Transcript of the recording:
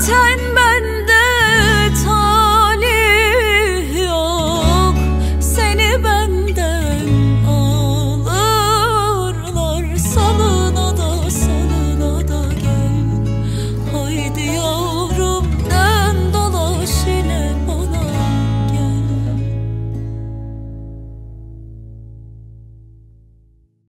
time